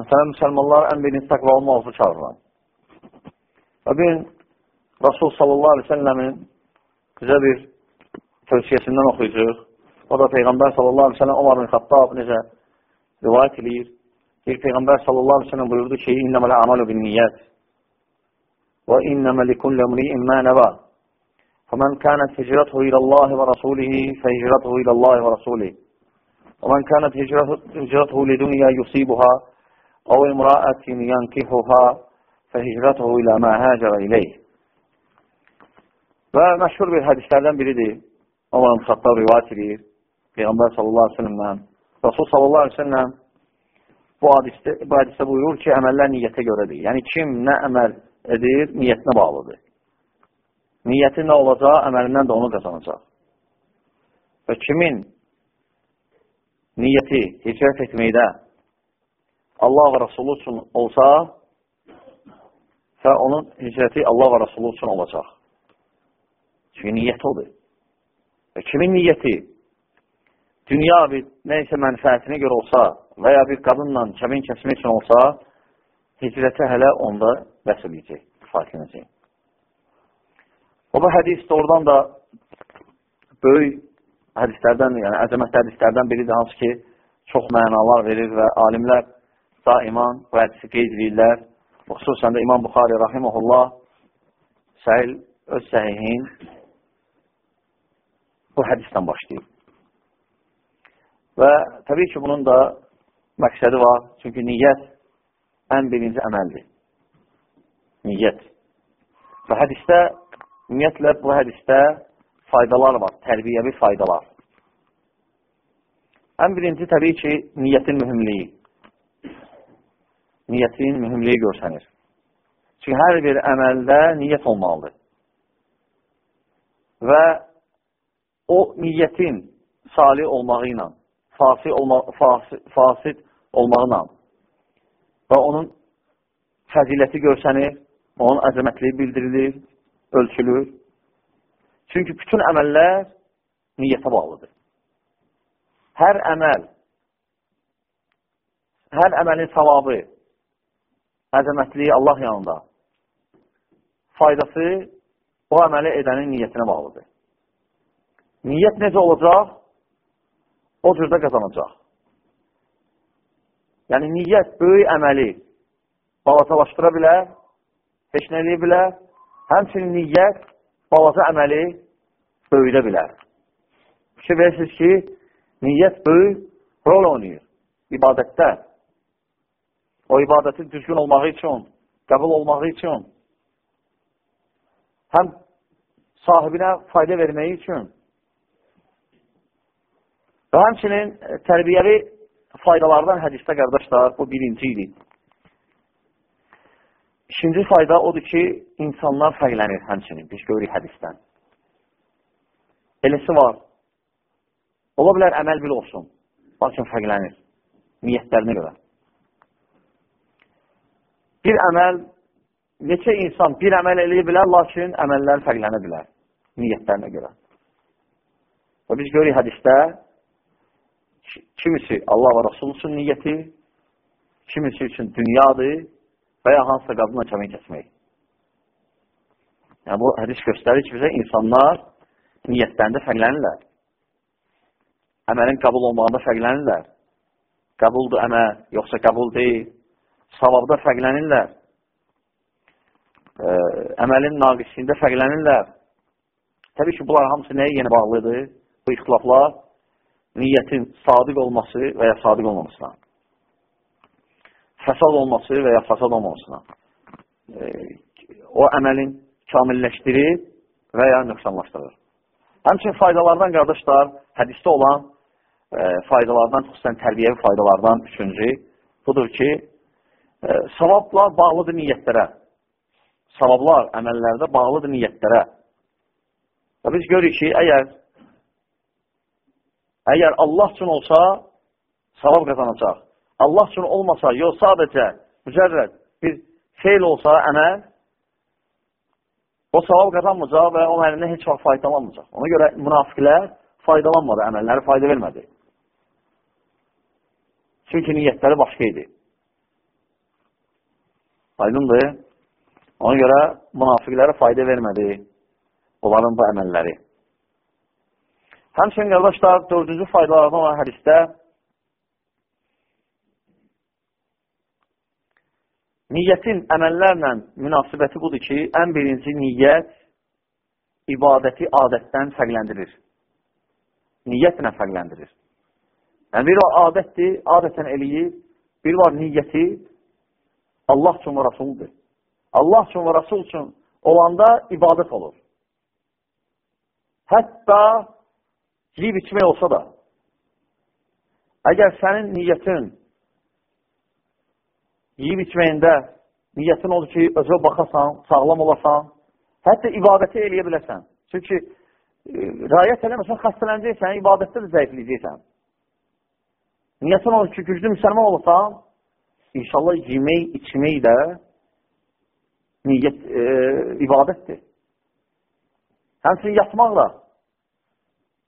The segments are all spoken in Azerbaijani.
Məsələn, müsəlmanlar ən birinci təqva olmalısı çağırıram. Və bir Rasul sallallahu aleyhi ve sellemin bizə bir tövsiyəsindən oxuyacaq. O da Peyğəmbər sallallahu aleyhi ve sellem Omar bin Xattab necə rivayət edir. Bir Peyğəmbər sallallahu aleyhi ve sellem buyurdu ki, İnnəməl amalu bin niyyət və innəmə likullə mri'in mə nəvə فمن كانت هجرته إلى الله ورسوله فهجرته إلى الله ورسوله ومن كانت هجرته لدنيا يصيبها أو امرأة ينكحها فهجرته إلى ما هاجر إليه Və məşhur bir hədislərdən biridir. Omar Xattab rivayət edir. Peyğəmbər sallallahu aleyhi ve sellemdən. Rasul sallallahu aleyhi ve sellem bu hadisdə, bu hadisdə buyurur ki, əməllər niyyətə görədir. Yəni, kim nə əməl edir, niyyətinə bağlıdır. Niyyəti nə olacaq, əməlindən də onu qazanacaq. Və kimin niyyəti hicrət etməkdə Allah və Rasulü üçün olsa və onun hicrəti Allah və Rasulü üçün olacaq. Çünki niyyət odur. Və kimin niyyəti dünya bir neysə mənfəətinə görə olsa və ya bir qadınla kəmin kəsmək üçün olsa, hicrəti hələ onda bəs edəcək, farkınacaq. O bu hədis doğrudan da böyük hədislərdən, yəni əzəmətli hədislərdən biridir, hansı ki, çox mənalar verir və alimlər daiman bu hədisi qeyd edirlər. Xüsusən də İmam Buxari rahiməhullah səhil öz səhihin bu hədisdən başlayıb. Və təbii ki, bunun da məqsədi var. Çünki niyyət ən birinci əməldir. Niyyət. Və hədisdə, ümumiyyətlə bu hədisdə faydalar var, tərbiyəvi faydalar. Ən birinci təbii ki, niyyətin mühümliyi. Niyyətin mühümliyi görsənir. Çünki hər bir əməldə niyyət olmalıdır. Və o niyyətin salih olmağı ilə, fasid, olma, fasid, fasid olmağına və onun fəziləti görsənir, onun əzəmətliyi bildirilir, ölçülür. Çünki bütün əməllər niyyətə bağlıdır. Hər əməl, hər əməlin savabı, əzəmətliyi Allah yanında, faydası o əməli edənin niyyətinə bağlıdır. Niyyət necə olacaq? O cürdə qazanacaq. Yəni, niyyət böyük əməli balatalaşdıra bilər, heç nə eləyə bilər. Həmçinin niyyət balaca əməli böyüdə bilər. Fikir verirsiniz ki, niyyət böyük rol oynayır ibadətdə. O ibadətin düzgün olmağı üçün, qəbul olmağı üçün, həm sahibinə fayda verməyi üçün, Və həmçinin e, tərbiyəvi faydalardan hədisdə qardaşlar, bu birinci idi. İkinci fayda odur ki, insanlar fərqlənir həmçinin, biz görürük hədisdən. Eləsi var. Ola bilər əməl bil olsun, lakin fərqlənir niyyətlərinə görə. Bir əməl, neçə insan bir əməl eləyə bilər, lakin əməllər fərqlənə bilər niyyətlərinə görə. Və biz görürük hədisdə, kimisi Allah və Rasul üçün niyyəti, kimisi üçün dünyadır və ya hansısa qadınla kəmin kəsmək. Yəni, bu hədis göstərir ki, bizə insanlar niyyətlərində fərqlənirlər. Əməlin qəbul olmağında fərqlənirlər. Qəbuldur əməl, yoxsa qəbul deyil. Savabda fərqlənirlər. Ə, əməlin naqisliyində fərqlənirlər. Təbii ki, bunlar hamısı nəyə yeni bağlıdır? Bu ixtilaflar niyyətin sadiq olması və ya sadiq olmamasına, fəsad olması və ya fəsad olmamasına, e, o əməlin kamilləşdirir və ya nöqsanlaşdırır. Həmçin faydalardan, qardaşlar, hədisdə olan e, faydalardan, xüsusən tərbiyəvi faydalardan üçüncü, budur ki, savablar bağlıdır niyyətlərə. Savablar əməllərdə bağlıdır niyyətlərə. Və biz görürük ki, əgər Əgər Allah üçün olsa, savab qazanacaq. Allah üçün olmasa, yox sadəcə mücərrəd bir feil olsa, əməl, o savab qazanmayacaq və onun əlindən heç vaxt faydalanmayacaq. Ona görə münafiqlər faydalanmadı, əməlləri fayda vermədi. Çünki niyyətləri başqa idi. Aydındır. Ona görə münafiqlərə fayda vermədi onların bu əməlləri. Həmçinin, qardaşlar, dördüncü faydalardan olan hədistə niyyətin əməllərlə münasibəti budur ki, ən birinci niyyət ibadəti adətdən fərqləndirir. Niyyətlə fərqləndirir. Yəni, bir var adətdir, adətən eləyir, bir var niyyəti Allah üçün və Rasuldur. Allah üçün və Rasul üçün olanda ibadət olur. Hətta yiyib içmək olsa da, əgər sənin niyyətin yiyib içməyində niyyətin odur ki, özə baxasan, sağlam olasan, hətta ibadəti eləyə biləsən. Çünki e, rayət eləməsən, xəstələnəcəksən, ibadətdə də zəifləyəcəksən. Niyyətin odur ki, güclü müsəlman olasan, inşallah yemək, içmək də niyyət, e, ibadətdir. Həmçinin yatmaq da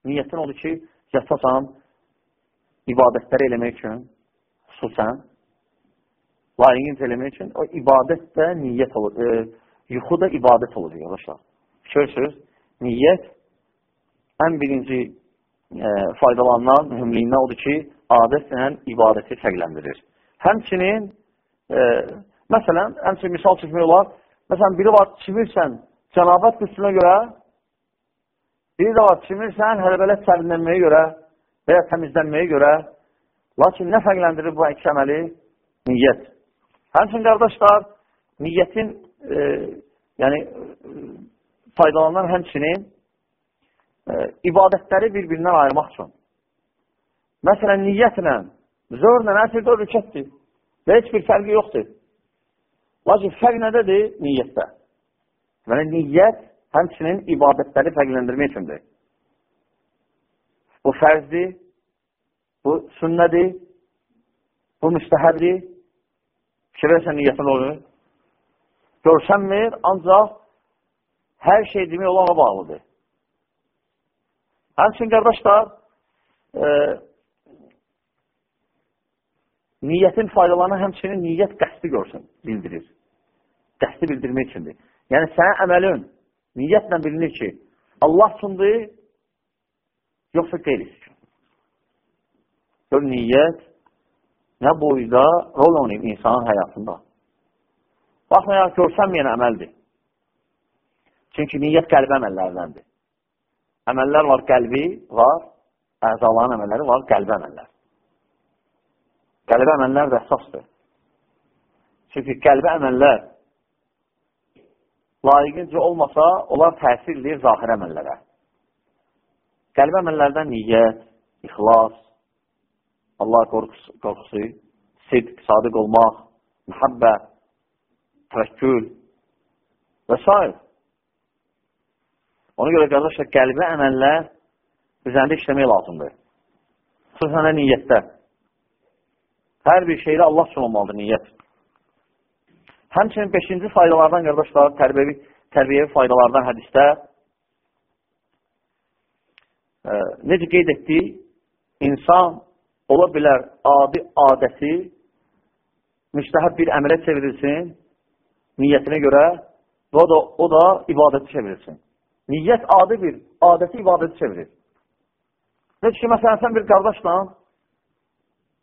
niyyətin odur ki, yatasan ibadətləri eləmək üçün, xüsusən, layiqincə eləmək üçün, o ibadət də niyyət olur, e, yuxu da ibadət olur, yavaşlar. Görürsünüz, niyyət ən birinci e, faydalanan mühümliyindən odur ki, adətlə ibadəti fərqləndirir. Həmçinin, e, məsələn, həmçinin misal çəkmək olar, məsələn, biri var, çimirsən cənabət qüsünə görə, biri də var, çimirsən hələbələt sərinlənməyə görə və ya təmizlənməyə görə, lakin nə fərqləndirir bu iki əməli? Niyyət. Həmçinin, qardaşlar, niyyətin e, yəni, faydalanan həmçinin e, ibadətləri bir-birindən ayırmaq üçün. Məsələn, niyyətlə Zörlə əsr dörd rükətdir və heç bir fərqi yoxdur. Lakin fərq nədədir? Niyyətdə. Yəni, niyyət həmçinin ibadətləri fərqləndirmək üçündür. Bu fərzdir, bu sünnədir, bu müstəhəbdir. Fikir versən niyyətin olur. Görsənmir, ancaq hər şey demək olana bağlıdır. Həmçin, qardaşlar, e, niyyətin faydalarını həmçinin niyyət qəsdi görsün, bildirir. Qəsdi bildirmək üçündür. Yəni, sənin əməlin niyyətlə bilinir ki, Allah üçündür, yoxsa qeyris üçün. Gör, niyyət nə boyda rol oynayıb insanın həyatında. Baxmayaraq, görsənməyən əməldir. Çünki niyyət qəlbi əməllərdəndir. Əməllər var qəlbi, var, əzaların əməlləri var, qəlbi əməllər. Qəlbi əməllər də əsasdır. Çünki qəlbi əməllər layiqincə olmasa, onlar təsir edir zahir əməllərə. Qəlbi əməllərdən niyyət, ixlas, Allah qorxusu, qorxusu sidq, sadiq olmaq, mühabbə, təvəkkül və s. Ona görə qardaşlar, qəlbi əməllər üzərində işləmək lazımdır. Xüsusən niyyətdə. Hər bir şeydə Allah üçün olmalıdır niyyət. Həmçinin 5-ci faydalardan, qardaşlar, tərbiyyəvi, tərbiyəvi faydalardan hədistə e, necə qeyd etdik, insan ola bilər adi adəti müstəhəb bir əmələ çevrilsin, niyyətinə görə və o da, o da ibadəti çevrilsin. Niyyət adi bir, adəti ibadəti çevirir. Necə ki, məsələn, sən bir qardaşla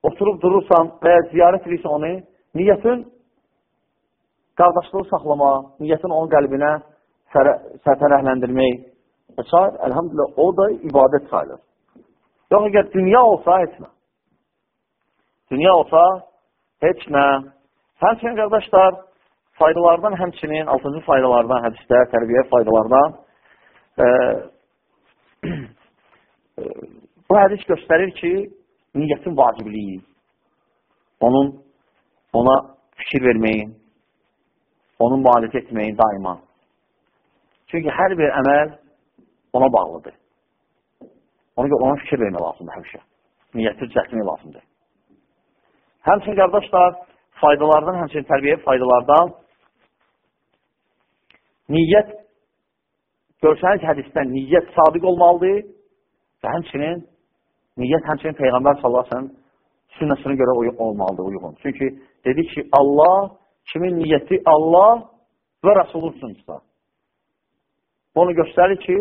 oturub durursan və ya ziyarət edirsən onu, niyyətin qardaşlığı saxlama, niyyətin onun qəlbinə sərtərəhləndirmək və s. Əlhamdülillah, o da ibadət sayılır. Yox, əgər dünya olsa, heç nə. Dünya olsa, heç nə. Həmçinin, qardaşlar, faydalardan həmçinin, 6-cı faydalardan, hədisdə, tərbiyə faydalardan e, bu hədis göstərir ki, niyyətin vacibliyi, onun ona fikir verməyin, onun müalicə etməyin daima. Çünki hər bir əməl ona bağlıdır. Ona görə ona fikir vermək lazımdır həmişə. Niyyəti düzəltmək lazımdır. Həmçin, qardaşlar, faydalardan, həmçin tərbiyə faydalardan niyyət, görsəniz hədisdən niyyət sadiq olmalıdır və həmçinin Niyyət həmçinin Peyğəmbər sallasın sünnəsinə görə uyğun olmalıdır, uyğun. Çünki dedi ki, Allah kimin niyyəti Allah və Rasulun üçündürsə. Onu göstərir ki,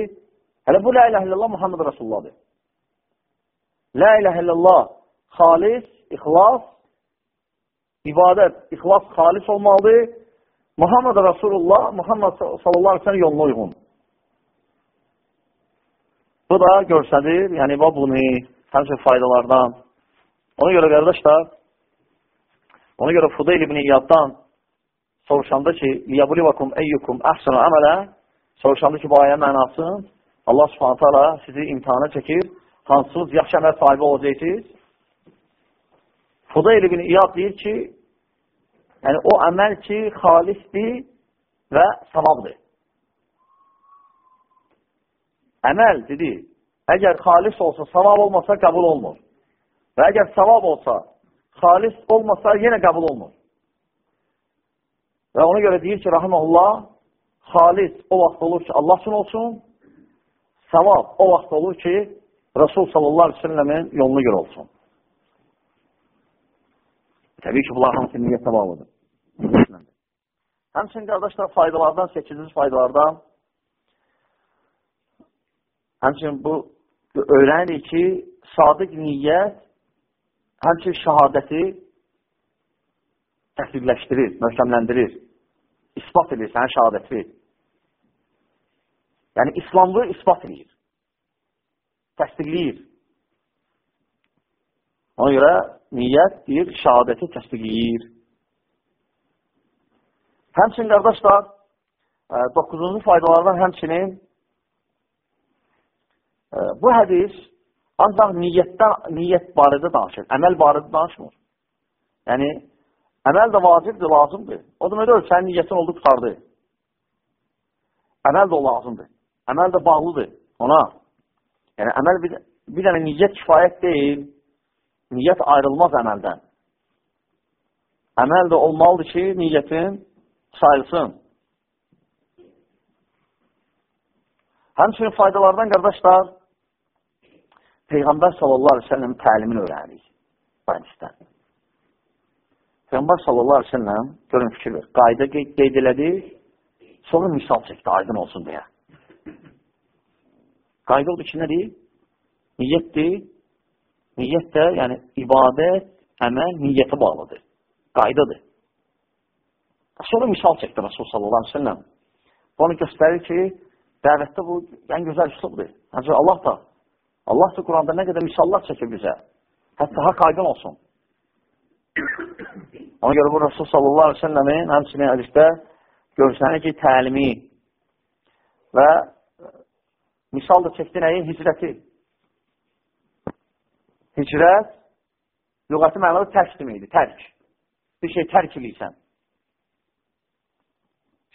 hələ bu la ilə illallah Muhammed Rasullahdır. La ilə illallah xalis, ixlas, ibadət, ixlas xalis olmalıdır. Muhammed Rasulullah, Muhammed sallallahu aleyhi ve sellem yoluna uyğun. Bu da görsədir, yəni bu bunu həmçə faydalardan. Ona görə qardaşlar, ona görə Fudayl ibn İyaddan soruşanda ki, liyabulivakum eyyukum əhsanu əmələ soruşanda ki, bu ayə mənasın Allah subhanət hala sizi imtihana çəkir, hansınız yaxşı əməl sahibi olacaqsınız. Fudayl ibn İyad deyir ki, yəni o əməl ki, xalisdir və savabdır. Əməl, dedi, əgər xalis olsa, savab olmasa, qəbul olmur. Və əgər savab olsa, xalis olmasa, yenə qəbul olmur. Və ona görə deyir ki, rahiməhullah, xalis o vaxt olur ki, Allah üçün olsun, savab o vaxt olur ki, Rasul sallallahu aleyhi ve sellemin yolunu görə olsun. Təbii ki, bunlar hamısı niyyətə bağlıdır. Həmçinin qardaşlar faydalardan, 8-ci faydalardan həmçinin bu öyrənirik ki, sadiq niyyət həmçin şəhadəti təsdiqləşdirir, möhkəmləndirir, ispat edir sənə şəhadəti. Yəni, İslamlığı ispat edir, təsdiqləyir. Ona görə niyyət deyir, şəhadəti təsdiqləyir. Həmçin, qardaşlar, 9-cu e, faydalardan həmçinin bu hədis Ancaq niyyətdə, niyyət barədə danışır, əməl barədə danışmır. Yəni, əməl də vacibdir, lazımdır. O demək deyil, sənin niyyətin oldu, qutardı. Əməl də o lazımdır. Əməl də bağlıdır ona. Yəni, əməl bir, bir dənə niyyət kifayət deyil, niyyət ayrılmaz əməldən. Əməl də olmalıdır ki, niyyətin sayılsın. Həmçinin faydalardan, qardaşlar, Peyğəmbər sallallahu aleyhi ve sellem təlimini öyrənirik bu hədisdən. Peyğəmbər sallallahu aleyhi ve sellem görün fikir ver, qayda qeyd, elədi, sonra misal çəkdi, aydın olsun deyə. Qayda odur ki, nədir? Niyyətdir. Niyyət də, yəni ibadət, əməl niyyətə bağlıdır. Qaydadır. Sonra misal çəkdi Rasul sallallahu aleyhi ve sellem. Bunu göstərir ki, dəvətdə bu ən gözəl üslubdur. Ancaq Allah da Allah da Quranda nə qədər misallar çəkir bizə. Hətta haqq aydın olsun. Ona görə bu Rasul sallallahu aleyhi ve sellemin həmçinin hədisdə görsənir ki, təlimi və misal da çəkdi nəyi? Hicrəti. Hicrət lügəti mənada tərk deməkdir, tərk. Bir şey tərk eləysən.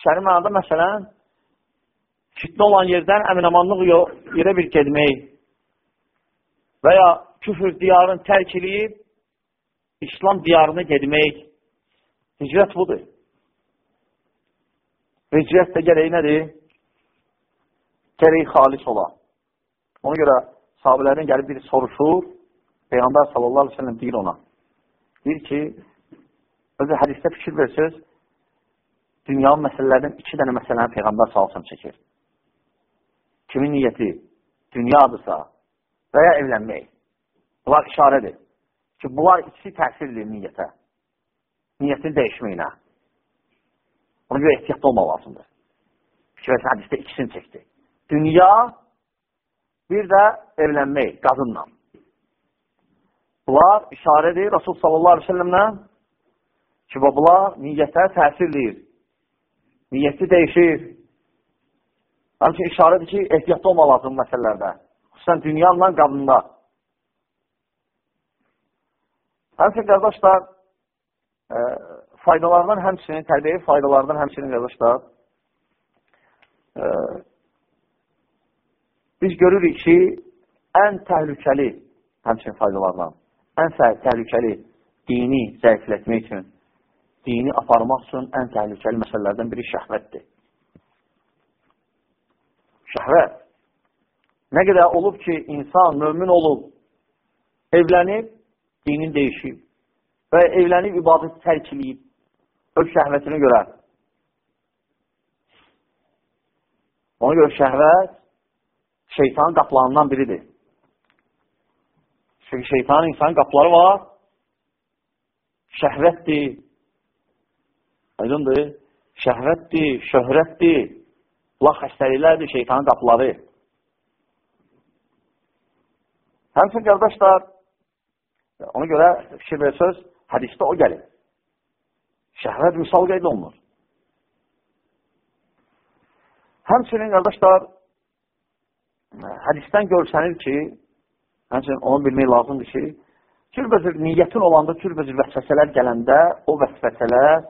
Şəri mənada məsələn, fitnə olan yerdən əminamanlıq yerə bir gedmək, və ya küfür diyarını tərk edib, İslam diyarını gedmək, hicrət budur. Hicrət də gərək nədir? Gərək xalis ola. Ona görə sahabələrin gəlib biri soruşur, Peyğəmbər sallallahu aleyhi ve sellem deyir ona. Deyir ki, özü hədisdə fikir versiniz, dünyanın məsələlərdən iki dənə məsələni Peyğəmbər sallallahu çəkir. Kimin niyyəti dünyadırsa, və ya evlənmək. Bunlar işarədir ki, bunlar ikisi təsirdir niyyətə. Niyyətin dəyişməyinə. Ona görə ehtiyatlı olmaq lazımdır. Fikirəsi hədisdə ikisini çəkdi. Dünya, bir də evlənmək qadınla. Bunlar işarədir Rasul sallallahu aleyhi ve sellemlə ki, bunlar niyyətə təsirləyir. Niyyəti dəyişir. Həmçin işarədir ki, ehtiyatlı olmaq lazım məsələlərdə xüsusən dünyanla qadında. Həmçin, qardaşlar, e, faydalardan həmçinin, tərbiyə faydalardan həmçinin, qardaşlar, e, biz görürük ki, ən təhlükəli, həmçinin faydalardan, ən təhlükəli dini zəiflətmək üçün, dini aparmaq üçün ən təhlükəli məsələlərdən biri şəhvətdir. Şəhvət. Nə qədər olub ki, insan mömin olub, evlənib, dinin dəyişib və evlənib ibadət tərk eləyib. öz şəhvətini görə. Ona görə şəhvət şeytanın qapılarından biridir. Çünki şeytanın insanın qapıları var. Şəhvətdir. Aydındır. Şəhvətdir, şöhrətdir. Allah xəstəliklərdir şeytanın qapıları. Həmçin, qardaşlar, ona görə fikir versəz, hədisdə o gəlir. Şəhvət misal qeyd olunur. Həmçinin, qardaşlar, hədisdən görsənir ki, həmçinin onu bilmək lazımdır ki, cürbəcür niyyətin olanda cürbəcür vəsvəsələr gələndə o vəsvəsələr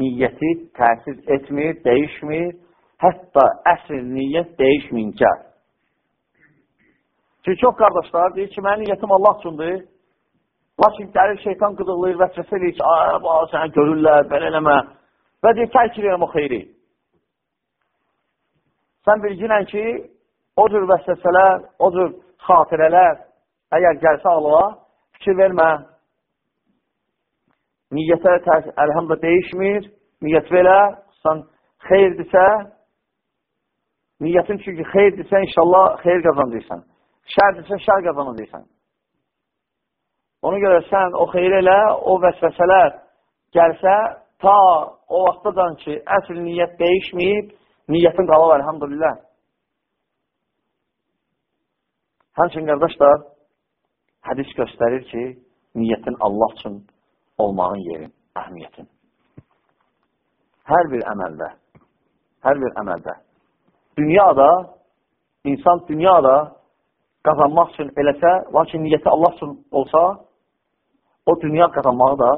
niyyəti təsir etmir, dəyişmir, hətta əsr niyyət dəyişməyincə. Çünki çox qardaşlar deyir ki, mənim niyyətim Allah üçündür, lakin gəlir şeytan qıdıqlayır, vəsvəsə eləyir ki, sənə görürlər, belə eləmə və deyir, tərk edirəm o xeyri. Sən bilginən ki, o cür vəsvəsələr, o cür xatirələr əgər gəlsə Allaha, fikir vermə. Niyyətə əlhamda dəyişmir, niyyət belə, sən xeyirdirsə, niyyətin çünki xeyirdirsə, inşallah xeyir qazanırsan. Şərdirsə, şər qazanırsan. Ona görə sən o xeyir elə, o vəsvəsələr gəlsə, ta o vaxtadan ki, əsl niyyət dəyişməyib, niyyətin qalıb, əlhamdülillah. Həmçin, qardaşlar, hədis göstərir ki, niyyətin Allah üçün olmağın yerin, əhmiyyətin. Hər bir əməldə, hər bir əməldə, dünyada, insan dünyada qazanmaq üçün eləsə, lakin niyyəti Allah üçün olsa, o dünya qazanmağı da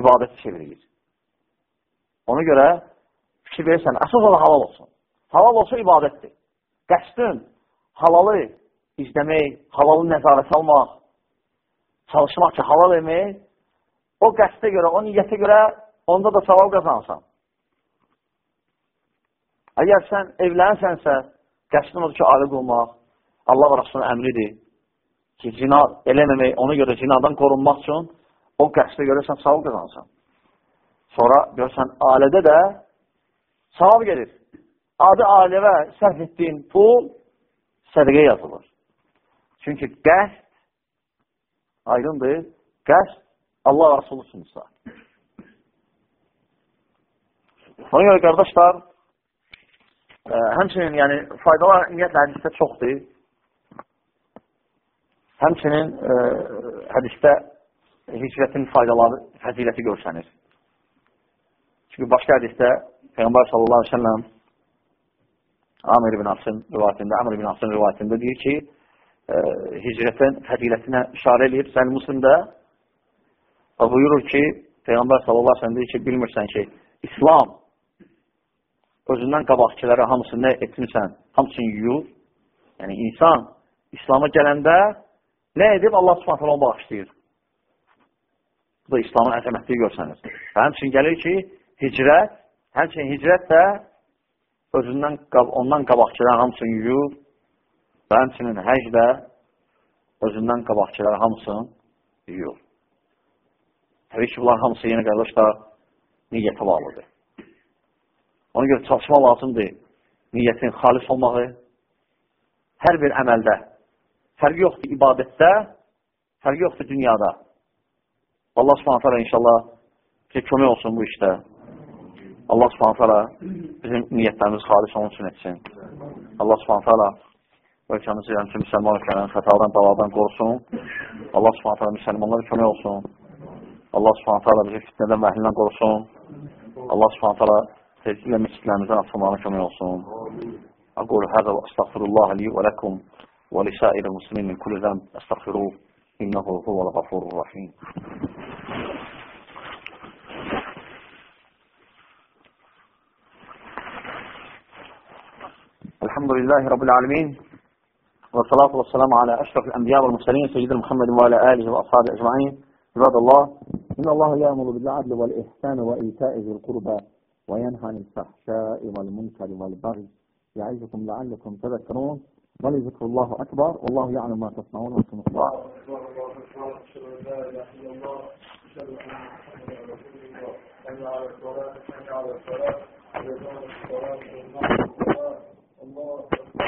ibadət çevirir. Ona görə fikir verirsən, əsas olaraq halal olsun. Halal olsa ibadətdir. Qəsdin halalı izləmək, halalı nəzarət almaq, çalışmaq ki, halal emək, o qəsdə görə, o niyyətə görə onda da savab qazansan. Əgər sən evlənsənsə, qəsdin odur ki, alı qılmaq, Allah və Rasulun əmridir ki, zina eləməmək, ona görə zinadan qorunmaq üçün o qəsdə görə sən savab qazansan. Sonra görsən, ailədə də savab gelir. Adi ailəvə sərf etdiyin pul sədqə yazılır. Çünki qəsd, aydındır, qəsd Allah Rasulü üçündürsə. Ona görə, qardaşlar, həmçinin, yəni, faydalar ümumiyyətlə hədisdə çoxdur. Həmçinin ə, e, hədisdə hicrətin faydaları, fəziləti görsənir. Çünki başqa hədisdə Peyğəmbər sallallahu aleyhi ve sellem Amir ibn Asın rivayətində, Amr ibn Asın rivayətində deyir ki, e, hicrətin fədilətinə işarə eləyib Səhəl Müslimdə buyurur ki, Peyğəmbər sallallahu aleyhi ve sellem deyir ki, bilmirsən ki, İslam özündən qabaqçılara hamısını etmirsən, hamısını yuyur. Yəni, insan İslama gələndə nə edib Allah subhanətlə onu bağışlayır. Bu da İslamın əzəmətliyi görsənir. Və həmçin gəlir ki, hicrət, həmçinin hicrət də özündən, ondan qabaqçılar hamısını yuyur və həmçinin həc də özündən qabaqçılar hamısını yuyur. Təbii ki, bunlar hamısı yeni qardaşlar niyyətə bağlıdır. Ona görə çalışma lazımdır niyyətin xalis olmağı hər bir əməldə. Fərqi yoxdur ibadətdə, fərqi yoxdur dünyada. Allah subhanətə inşallah ki, kömək olsun bu işdə. Allah subhanətələ bizim niyyətlərimiz xalis onun üçün etsin. Allah subhanətələ ölkəmizi, yəni müsəlman ölkələrin xətadan, davadan qorusun. Allah subhanətələ müsəlmanlara kömək olsun. Allah subhanətələ bizi fitnədən və əhlindən qorusun. Allah subhanətələ tezliklə məscidlərimizdən açılmağına kömək olsun. Aqul həzə və əstəğfirullah li və ləkum və lisəir muslimin min kulli zəm əstəğfiruh. İnnəhu huvəl qafurur rahim. الحمد لله رب العالمين والصلاة والسلام على أشرف الأنبياء والمرسلين سيدنا محمد وعلى آله وأصحابه أجمعين عباد الله إن الله يأمر بالعدل والإحسان وإيتاء ذي القربى وينهى عن الفحشاء والمنكر والبغي. يعظكم لعلكم تذكرون. ولذكر الله أكبر. والله يعلم ما تصنعون وأنتم الله الله